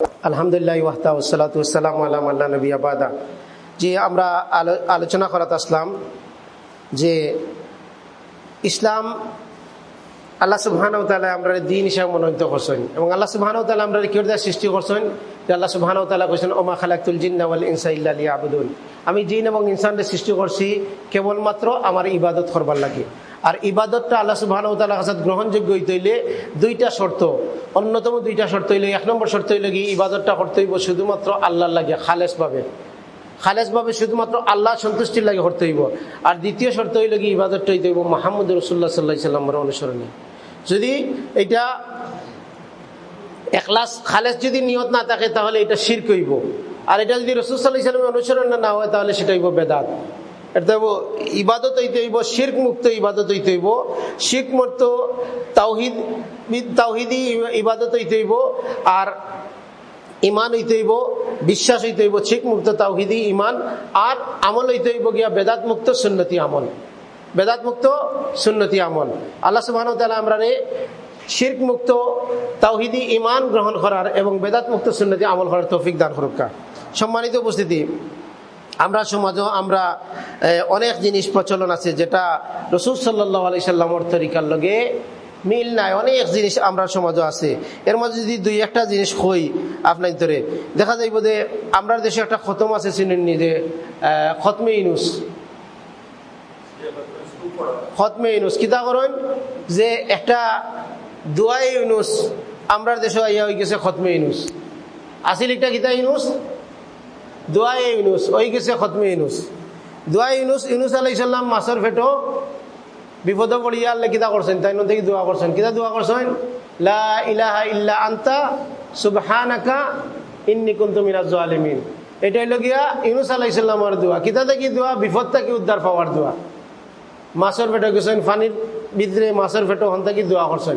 আলহামদুলিল্লাহ যে আমরা আলোচনা আসলাম যে ইসলাম আল্লাহ তালা আমরা দিন হিসাবে মনোনীত করছেন এবং আল্লাহ সুবাহানাউ তালা আমরা কিরদার সৃষ্টি করছেন? যে আল্লাহ সুবাহানাউ তালা কৈছেন ওমা খালাকুল জিন্নাওয়াল ইনসা আবুদুল আমি জিন এবং ইনসানদের সৃষ্টি করছি কেবলমাত্র আমার ইবাদত করবার লাগে। আর ইবাদতটা আল্লাহ সুবাহানাউ তালা কাছে গ্রহণযোগ্য হইতে হইলে দুইটা শর্ত। অন্যতম দুইটা শর্ত হইলে, এক নম্বর শর্ত হইলে কি, ইবাদতটা করতে হইব শুধুমাত্র আল্লাহর লাগে, খালেসভাবে। খালেজভাবে শুধুমাত্র আল্লাহ সন্তুষ্টির লাগে করতে হইব। আর দ্বিতীয় শর্ত হইলে কি, ইবাদতটা হইতে হইব মাহমুদ রসুল্লাহ সাল্লাহ সাল্লামের অনুসরণে। যদি এটা একলাস খালেজ যদি নিয়ত না থাকে, তাহলে এটা শির কইব আর এটা যদি রসুল সাল্লাহ ইসলামের অনুসরণ না হয়, তাহলে সেটা হইব বেদাত। ইবাদত হইতে হইব, শির্ক মুক্ত ইবাদত হইতে হইব। শির্ক মুক্ত তাওহিদ, তাওহিদি ইবাদত হইতে হইব। আর ইমান হইতে হইব, বিশ্বাস হইতে হইব শিখ মুক্ত তাওহিদি ইমান আর আমল হইতে হইব গিয়া বেদাত মুক্ত, সুন্নতি আমল। বেদাত মুক্ত, সুন্নতি আমল। আল্লাহ সুবাহ আমরা শির্ক মুক্ত তাওহিদি ইমান গ্রহণ করার এবং বেদাত মুক্ত, সুন্নতি আমল করার তৌফিক দান করুকা। সম্মানিত উপস্থিতি আমরা সমাজও আমরা অনেক জিনিস প্রচলন আছে যেটা রসুল সাল্লাহ আলি সাল্লামর তরিকার লগে মিল নাই, অনেক জিনিস আমরা সমাজও আছে। এর মধ্যে যদি দুই একটা জিনিস হই আপনার ধরে দেখা যাইব যে আমরা দেশে একটা খতম আছে চিনেননি যে খতমে ইনুস খতমে ইনুস কিতা করেন? যে একটা দোয়াই ইউনুস আমরা দেশে আইয়া হয়ে গেছে খতমে ইনুস আসিল একটা কিতা ইনুস দোয়াই ইউনুস, ওই গেছে খতমে ইনুস দোয়াই ইউনুস ইউনুস আলাইসাল্লাম মাছের ফেটো বিপদ পড়িয়া আল্লাহ কিতা করছেন? তাই থেকে দোয়া করছেন। কিতা দোয়া করছেন? লা ইলাহা ইল্লা আন্তা, সুবহানাকা ইন্নি কুনতু মিনাজ জালিমিন। এটা হইল গিয়া ইউনুস আলাইসাল্লামের দোয়া। কিতা থেকে দোয়া? বিপদ থেকে উদ্ধার পাওয়ার দোয়া। মাছের পেটো গেছেন পানির ভিতরে মাছের পেটো হন থেকে দোয়া করছেন।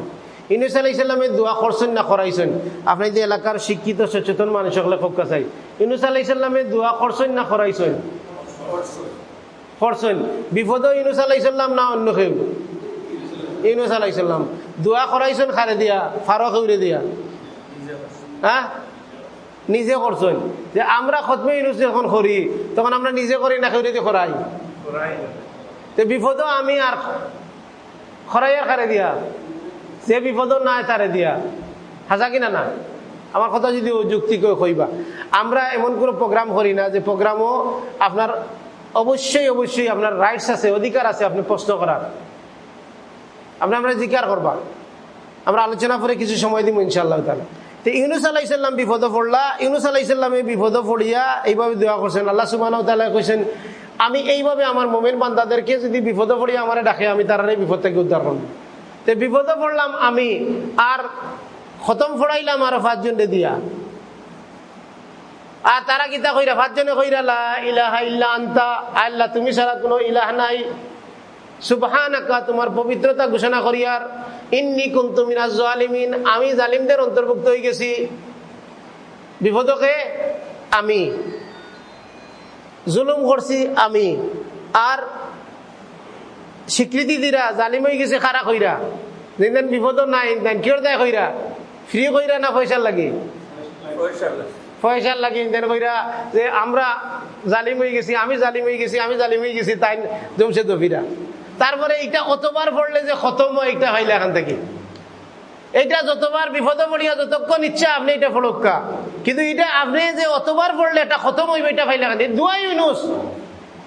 ইনুস আলাইসাল্লামে দোয়া করছেন না করাইছেন? আপনি যে এলাকার শিক্ষিত সচেতন মানুষ সকলে খুব কাছাই ইনুস আলাইসাল্লামে দোয়া করছেন না করাইছেন? করছেন। বিপদ ইনুস আলাইসাল্লাম না অন্য কেউ? ইনুস আলাইসাল্লাম দোয়া করাইছেন খারে দিয়া ফারক উড়ে দিয়া? হ্যাঁ? নিজে করছেন। যে আমরা খতমে ইনুস যখন করি তখন আমরা নিজে করি না খেউরে দিয়ে করাই? তো বিপদ আমি আর খরাইয়ার খারে দিয়া? যে বিপদ নাই তারে দিয়া। হাজা কিনা না? আমার কথা যদি যুক্তি করে কইবা। আমরা এমন কোনো প্রোগ্রাম করি না যে প্রোগ্রামও আপনার অবশ্যই অবশ্যই আপনার রাইটস আছে, অধিকার আছে আপনি প্রশ্ন করার। আপনি আমরা জিকার করবা। আমরা আলোচনা করে কিছু সময় দিব ইনশাল্লাহ তালা তো ইউনুস আল্লাহ ইসলাম বিপদ পড়লা। ইউনুস আল্লাহ ইসলামে বিপদ পড়িয়া এইভাবে দোয়া করছেন, আল্লাহ সুমান কইছেন, আমি এইভাবে আমার মোমেন বান্দাদেরকে যদি বিপদে পড়িয়া আমার ডাকে, আমি তার বিপদ থেকে উদ্ধার করব। তো বিপদে পড়লাম আমি, আর খতম ফড়াইলাম আর পাঁচজনে দিয়া। আর তারা কিতা কইরা, পাঁচজনে কইরা ইলাহা ইল্লা আন্তা, আল্লাহ তুমি ছাড়া কোনো ইলাহ নাই। ঘোষণা ইন্নি আমি গেছি। বিপদকে আমি, জুলুম আমি, আর স্বীকৃতি দিরা জালিম হয়ে গেছে খারা কইরা যেদিন বিপদ নাই কিয় দেয় কইরা ফ্রি কইরা না পয়সার লাগে? পয়সার লাগে। ইন্ডিয়ান কইরা যে আমরা জালিম হয়ে গেছি আমি জালিম হয়ে গেছি আমি জালিম হয়ে গেছি তাই জমছে দফিরা তারপরে এটা অতবার পড়লে যে খতম এটা হইলে এখান থেকে। এটা যতবার বিপদে পড়িয়া যতক্ষণ ইচ্ছা আপনি এটা ফলক্কা কিন্তু এটা আপনি যে অতবার পড়লে এটা খতম হইবে এটা ফাইলে এখান থেকে। দুয়াই ইউনুস।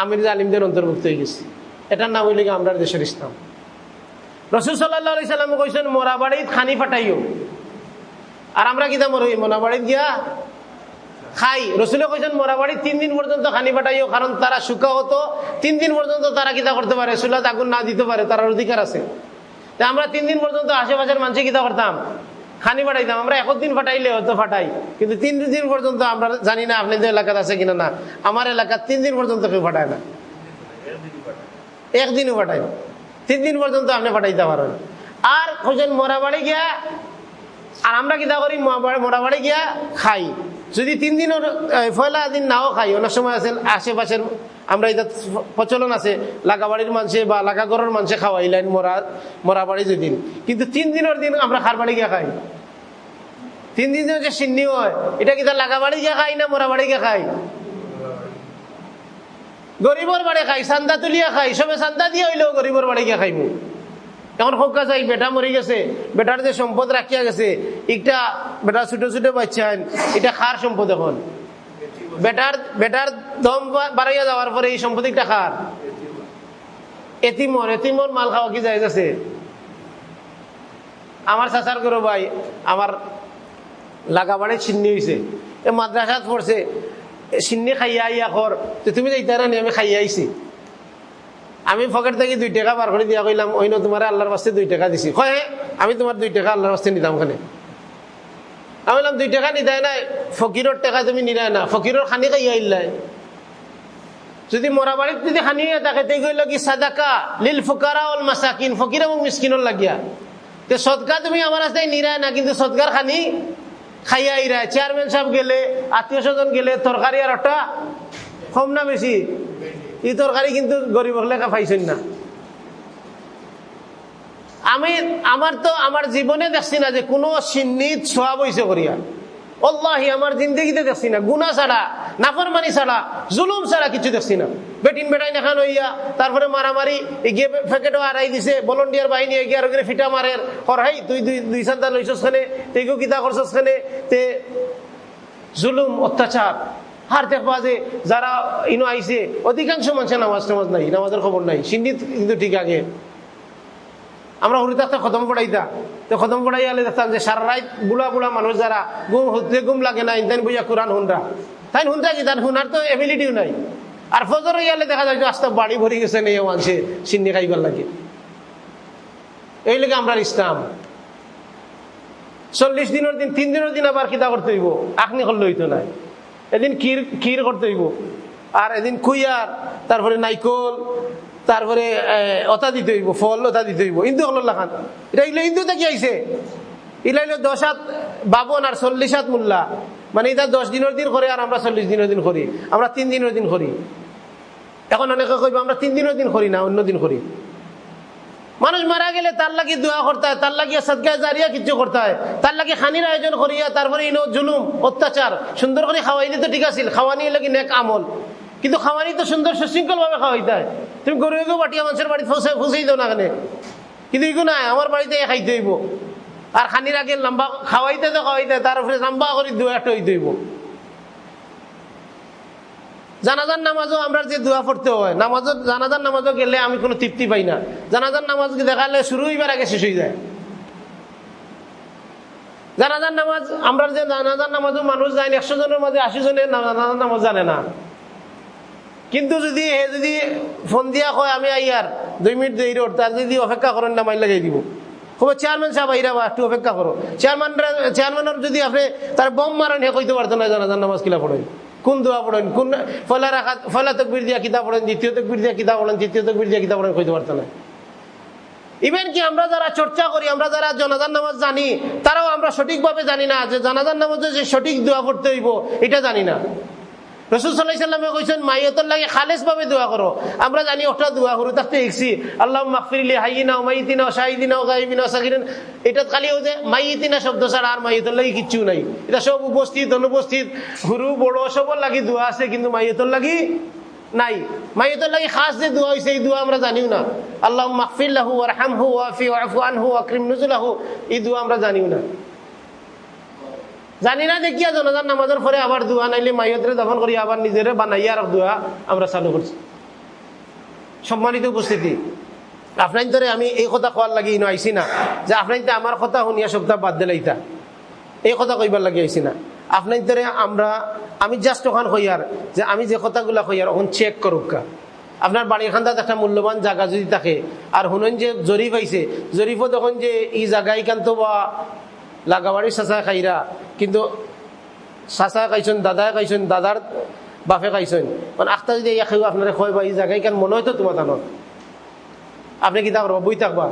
আমির আলিমদের অন্তর্ভুক্ত হয়ে গেছি। এটার নাম হইলে আমরা দেশের ইসলাম। রসুল সাল্লাহ সাল্লাম কইছেন, মোরা বাড়িত খানি ফাটাইও। আর আমরা কিতা মরই মোরা বাড়িত গিয়া খাই? রসুলে কইছেন, মোরা বাড়ি তিন দিন পর্যন্ত খানি পাঠাইও কারণ তারা শুকা হতো। তিন দিন পর্যন্ত তারা কিতা করতে পারে চুলাত আগুন না দিতে পারে তার অধিকার আছে। আমরা তিন দিন পর্যন্ত আশেপাশের মানুষে কিতা করতাম। খানি ফাটাইতাম আমরা একদিন ফাটাইলে হয়তো ফাটাই। কিন্তু তিন দিন পর্যন্ত আমরা জানি না আপনাদের এলাকাতে আছে কিনা না। আমার এলাকার তিন দিন পর্যন্ত কেউ ফাটায় না। একদিনও ফাটাই তিন দিন পর্যন্ত আপনি ফাটাইতে পারেন। আর কজন মরা বাড়ি গিয়া, আর আমরা কিতা করি? মরা বাড়ি গিয়া খাই। যদি তিন দিনের পয়লা দিন নাও খাই, অনেক সময় আছে আশেপাশের আমরা এটা প্রচলন আছে লাগা বাড়ির মানুষে বা লাগা ঘরের মানুষে খাওয়াইলেন মরা মরা বাড়ি দুদিন কিন্তু তিন দিনের দিন আমরা খার বাড়ি গিয়া খাই। তিন দিন যে সিন্নি হয়, এটা কি তার লাগা বাড়ি গিয়া খাই না মরা বাড়ি গিয়া খাই? গরিবর বাড়ি খাই চান্দা তুলিয়া খাই, সবে চান্দা দিয়ে হইলেও গরিবর বাড়ি গিয়া খাইমু এখন সৌকা যাই বেটা মরি গেছে, বেটার যে সম্পদ রাখিয়া গেছে একটা বেটা ছোট ছোট বাচ্চা এটা খার সম্পদ এখন। বেটার বেটার দম বাড়াইয়া যাওয়ার পরে এই সম্পত্তিটা খার এতিমর এতিমর মাল খাওয়া কি যায় গেছে আমার চাচার করো ভাই, আমার লাগাবাড়ে চিন্নি হয়েছে এ মাদ্রাসাত পড়ছে চিন্নি খাইয়া আইয়া কর তুমি যাইতা না, আমি খাইয়া আইছি। আমি পকেট থেকে দুই টাকা বার করে দিয়া কইলাম অন্য তোমার আল্লাহর বাস্তে দুই টাকা দিছি। হয় আমি তোমার দুই টাকা আল্লাহর বাস্তে নিতাম খানে আমি বললাম, দুই টাকা নিদায় নাই। ফকিরর টাকা তুমি নিরায় না। ফকিরর খানি খাইয়া ইল্লাই যদি মরা বাড়িত যদি খানি থাকে, তে গইল কি, সাদাকা লিল ফুকারা অল মাসাকিন। ফকির এবং মিসকিনর লাগিয়া। তে সদকা তুমি আমার রাস্তায় নিরায় না, কিন্তু সদকার খানি খাইয়া ইরায় চেয়ারম্যান সাহেব গেলে, আত্মীয় স্বজন গেলে, তরকারি আর একটা কম না বেশি? এই তরকারি কিন্তু গরিব হলে পাইছেন না। আমি আমার তো আমার জীবনে দেখছি না যে কোনো সিন্নিত সোয়াব হয়েছে করিয়া। অল্লাহি আমার জিন্দগিতে দেখছি না। গুনা ছাড়া, নাফরমানি ছাড়া, জুলুম ছাড়া কিছু দেখছি না। বেটিন বেটাই নেখান হইয়া, তারপরে মারামারি গিয়ে ফেকেটও আড়াই দিছে ভলন্টিয়ার বাহিনী গিয়ে আর ফিটা মারের হরহাই তুই দুই দুই চান্দা লইছস খানে তেগো কিতা করছস খানে তে জুলুম, অত্যাচার। আর দেখবা যে যারা ইনো আইছে, অধিকাংশ মানুষের নামাজ টামাজ নাই, নামাজের খবর নাই। সিন্দিত কিন্তু ঠিক আগে। আমরা হরিদাসটা খতম পড়াইতা তো খতম পড়াই আলে দেখতাম যে সারা রাত বুড়া বুড়া মানুষ যারা গুম হতে গুম লাগে না ইন্টান বইয়া কোরআন হুনরা তাই হুনরা কি? তার হুনার তো এবিলিটিও নাই। আর ফজর ইয়ালে দেখা যায় আস্তে বাড়ি ভরি গেছে নেই মানছে সিন্নি খাইবার লাগে এই লেগে আমরা ইসলাম। চল্লিশ দিনের দিন, তিন দিনের দিন আবার কিতা করতে হইব। আখনি করলে হইতো নাই এদিন ক্ষীর ক্ষীর করতে হইব। আর এদিন কুইয়ার, তারপরে নাইকল তারপরে অতা দিতে হইব, ফল অতা দিতে হইব। ইন্দু হল লাখান এটা এগুলো হিন্দু থেকে আইসে এটা হইল দশ হাত বাবন আর চল্লিশ হাত মূল্যা মানে এটা দশ দিনের দিন করে আর আমরা চল্লিশ দিনের দিন করি। আমরা তিন দিনের দিন করি। এখন অনেকে কইব, আমরা তিন দিনের দিন করি না, অন্য দিন করি। মানুষ মারা গেলে তার লাগি দোয়া করতে হয়, তার লাগিয়ে সদকা জারিয়া কিছু করতে হয়। তার লাগে খানির আয়োজন করিয়া তারপরে ইনো জুলুম, অত্যাচার, সুন্দর করে খাওয়াইলে তো ঠিক আছিল, খাওয়ানি লাগি নেক আমল। কিন্তু খাওয়ানি তো সুন্দর সুশৃঙ্খল ভাবে খাওয়াইতে হয়। তুমি গরু গরু বাটিয়া মানুষের বাড়িতে ফসে ফুসেই দাও না কেন? কিন্তু এগুলো নাই আমার বাড়িতে খাইতে হইব। আর খানির আগে লম্বা খাওয়াইতে তো খাওয়াইতে তার উপরে লম্বা করে দোয়া একটা হইতে হইব। জানাজার নামাজও আমরা যে দোয়া পড়তে হয় নামাজও জানাজার নামাজও গেলে আমি কোনো তৃপ্তি পাই না। জানাজার নামাজ দেখালে শুরু হইবার আগে শেষ হয়ে যায়। জানাজার নামাজ আমরা যে জানাজার নামাজও মানুষ যায় একশো জনের মাঝে আশি জনের নামাজ জানে না। কিন্তু যদি হে যদি ফোন দিয়া কয়, আমি আইয়ার দুই মিনিট দেরি তার যদি অপেক্ষা করেন না, মাইল লাগাই দিব। খুব চেয়ারম্যান সাহেব, আইরা বা, একটু অপেক্ষা করো। চেয়ারম্যান চেয়ারম্যানের যদি আপনি তার বম মারেন হে কইতে পারতো না জানাজার নামাজ কিলা পড়েন। কোন দোয়া পড়েন? কোন ফলা রাখা ফলা তকবির দিয়া কিতাব পড়েন, দ্বিতীয় তকবির দিয়া কিতাব পড়েন, তৃতীয় তকবির দিয়া কিতাব পড়েন, কইতে পারতো না। ইভেন কি আমরা যারা চর্চা করি, আমরা যারা জনাজান নামাজ জানি, তারাও আমরা সঠিকভাবে জানি না যে জানাজার নামাজে যে সঠিক দোয়া পড়তে হইব, এটা জানি না। রসুল আমরা জানি দেখছি আল্লাহ শব্দ নাই। উপস্থিত, অনুপস্থিত। হুরু বড় সবর লাগি দোয়া আছে, কিন্তু মাইয়তর লাগি নাই। মাইয়তর লাগি খাস যে দোয়া হয়েছে এই দোয়া আমরা জানিও না। আল্লাহ মাহফির লাহু আরহামহু ওয়াফি ওয়াফু আনহু আকরিম নুজুলাহু, এই দোয়া আমরা জানিও না। জানি না দেখিয়া জনজান নামাজের পরে আবার দোয়া নাইলে মাইয়তরে দফন করি, আবার নিজেরে বানাইয়া আর দোয়া আমরা চালু করছি। সম্মানিত উপস্থিতি আপনার ধরে আমি এই কথা কোয়ার লাগি ইনো আইসি না, যে আপনার আমার কথা শুনিয়া সপ্তাহ বাদ দিলাইতা এই কথা কইবার লাগি আইসি না। আপনার ধরে আমরা, আমি জাস্ট ওখান কইয়ার যে আমি যে কথাগুলা কইয়ার ওখান চেক করুক আপনার বাড়ির খান্দাত একটা মূল্যবান জায়গা যদি থাকে, আর শুনেন যে জরিফ আইছে জরিফও তখন যে এই জায়গায় কান্ত বা লাগাবাড়ির চাচা খাইরা কিন্তু চাচা খাইছেন দাদাই খাইছেন দাদার বাপে খাইছেন মানে আখতা যদি ইয়া খাইব আপনারা খয় বা এই জায়গায় কেন মনে হয়তো তোমার তানত আপনি কি তা করবা বই থাকবা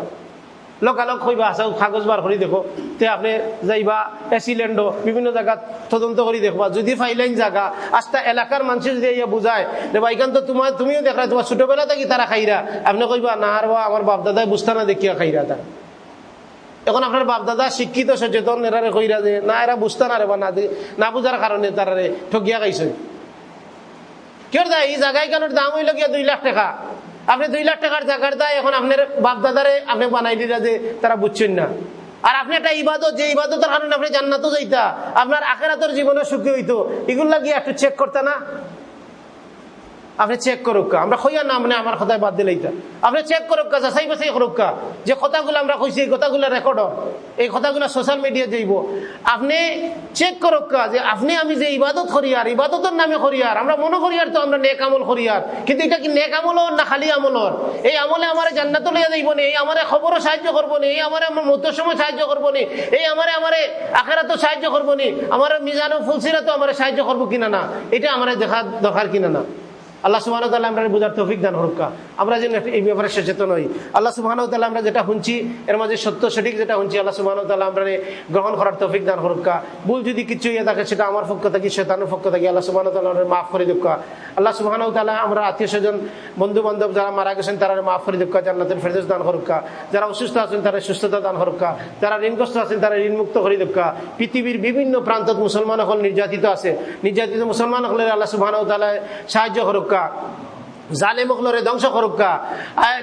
লকালক হইবা আসা কাগজ বার করে দেখো। তে আপনি যাইবা এসিল্যান্ডো বিভিন্ন জায়গাত তদন্ত করে দেখবা। যদি ফাইলাইন জায়গা আস্তা এলাকার মানুষ যদি ইয়া বুঝায় যে বা এখান তো তোমার তুমিও দেখা তোমার ছোটবেলা থেকে তারা খাইরা আপনি কইবা, না আর বা আমার বাপ দাদাই বুঝতা না দেখিয়া খাইরা তারা এখন আপনার বাপ দাদা শিক্ষিত, সচেতন এরারে কইরা যে না, এরা বুঝতা না রে বা না দে- না বুঝার কারণে তারারে ঠকিয়া খাইছে কেউ দা এই জায়গায় কেন দাম হইল গিয়া দুই লাখ টাকা? আপনি দুই লাখ টাকার জায়গার দায় এখন আপনার বাপ দাদারে আপনি বানাই দিলা যে তারা বুঝছেন না। আর আপনি একটা ইবাদত, যে ইবাদতের কারণে আপনি জান্নাতও যাইতা। আপনার আখেরাতের জীবনে সুখী হইতো। এগুলো গিয়ে একটু চেক করতে না? আপনি চেক করুক। আমরা খইয়া না মানে আমার কথায় বাদ দিলে আপনি চেক করুক যাচাই বাছাই করুক যে কথাগুলো আমরা কইছি, এই কথাগুলো রেকর্ড এই কথাগুলো সোশ্যাল মিডিয়া যাইব আপনি চেক করুক যে আপনি আমি যে ইবাদত করিয়ার, ইবাদতের নামে করিয়ার, আমরা মনে করিয়ার তো আমরা নেক আমল করিয়ার। কিন্তু এটা কি নেক আমল না খালি আমলর এই আমলে আমার জান্নাত লইয়া যাইব নি, এই আমারে খবরও সাহায্য করব নি, এই আমার আমার মতো সময় সাহায্য করব নি, এই আমারে আমারে আখেরাতো সাহায্য করব নি, আমার মিজানো ফুলসিরা তো আমার সাহায্য করব কিনা না, এটা আমার দেখা দরকার কিনা না। আল্লাহ সুবাহ আমরা বুঝার তৌফিক দান হরক্কা আমরা যেন এই ব্যাপারে সচেতন হই। আল্লাহ সুবাহ আমরা যেটা শুনছি, এর মাঝে সত্য সঠিক যেটা শুনছি, আল্লাহ সুবাহ আমরা গ্রহণ করার তৌফিক দান হরক্কা ভুল যদি কিছু ইয়ে থাকে, সেটা আমার পক্ষ থাকি শেতানোর পক্ষ থেকে, আল্লাহ সুবাহ মাফ করে দুঃখা আল্লাহ সুবাহ আমরা আত্মীয় স্বজন বন্ধু বান্ধব যারা মারা গেছেন, তারা মাফ করে দুঃখা জান্নাতের ফেরদোস দান হরক্কা যারা অসুস্থ আছেন, তারা সুস্থতা দান হরক্কা যারা ঋণগ্রস্ত আছেন, তারা ঋণমুক্ত করে দুঃখা পৃথিবীর বিভিন্ন প্রান্তত মুসলমান হল নির্যাতিত আছে। নির্যাতিত মুসলমান হলে আল্লাহ সুবাহ সাহায্য হরক্কা জালেম হলরে ধ্বংস করুকা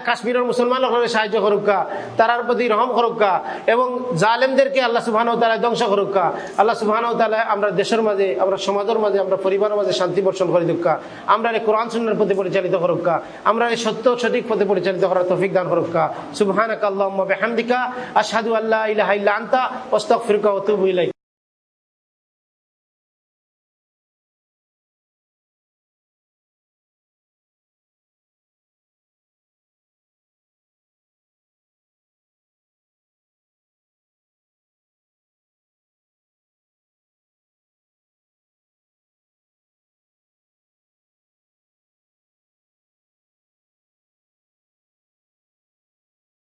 কাশ্মীরের মুসলমান হলরে সাহায্য করুকা তারার প্রতি রহম করুকা এবং জালেমদেরকে আল্লাহ সুবাহান তালা ধ্বংস করুকা আল্লাহ সুবাহান আমরা দেশের মাঝে, আমরা সমাজের মাঝে, আমরা পরিবারের মাঝে শান্তি বর্ষণ করে দুঃখা আমরা এই কোরআন সুন্নার প্রতি পরিচালিত করুকা আমরা এই সত্য সঠিক পথে পরিচালিত করার তফিক দান করুকা সুবহানাক আল্লাহুম্মা বিহামদিকা, আশহাদু আল্লা ইলাহা ইল্লা আনতা, ওয়াস্তাগফিরুকা ওয়া আতুবু ইলাইক।